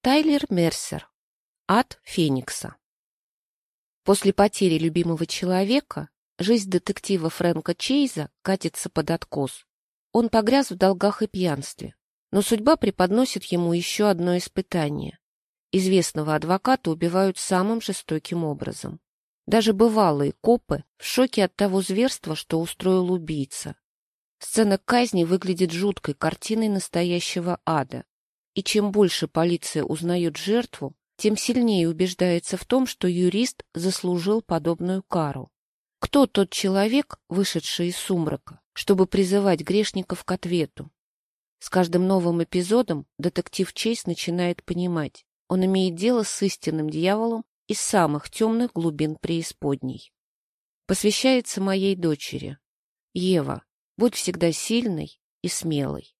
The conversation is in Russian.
Тайлер Мерсер. Ад Феникса. После потери любимого человека жизнь детектива Фрэнка Чейза катится под откос. Он погряз в долгах и пьянстве, но судьба преподносит ему еще одно испытание. Известного адвоката убивают самым жестоким образом. Даже бывалые копы в шоке от того зверства, что устроил убийца. Сцена казни выглядит жуткой картиной настоящего ада. И чем больше полиция узнает жертву, тем сильнее убеждается в том, что юрист заслужил подобную кару. Кто тот человек, вышедший из сумрака, чтобы призывать грешников к ответу? С каждым новым эпизодом детектив Чейз начинает понимать, он имеет дело с истинным дьяволом из самых темных глубин преисподней. Посвящается моей дочери. Ева, будь всегда сильной и смелой.